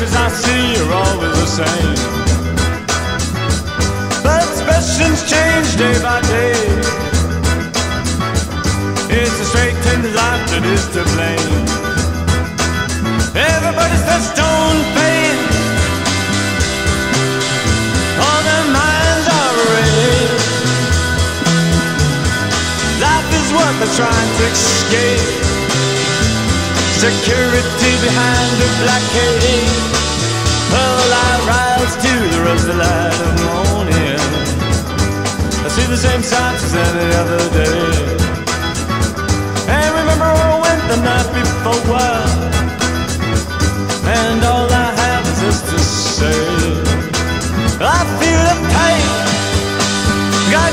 faces I see are always the same. But expressions change day by day. It's the straight in life that is to blame. Everybody's says don't. All their minds are ready. Life is what they're trying to escape. Security behind the blockade. Well, I rise to the rosy light of morning. I see the same sights as any other day. And remember I went the night before. And all I have is this to say. I feel the pain. Got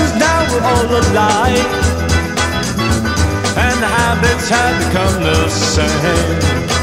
all alike, and the habits have become the same.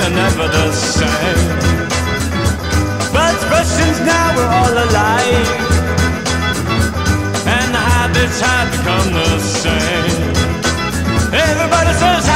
Are never the same. But expressions now are all alike. And the habits have become the same. Everybody says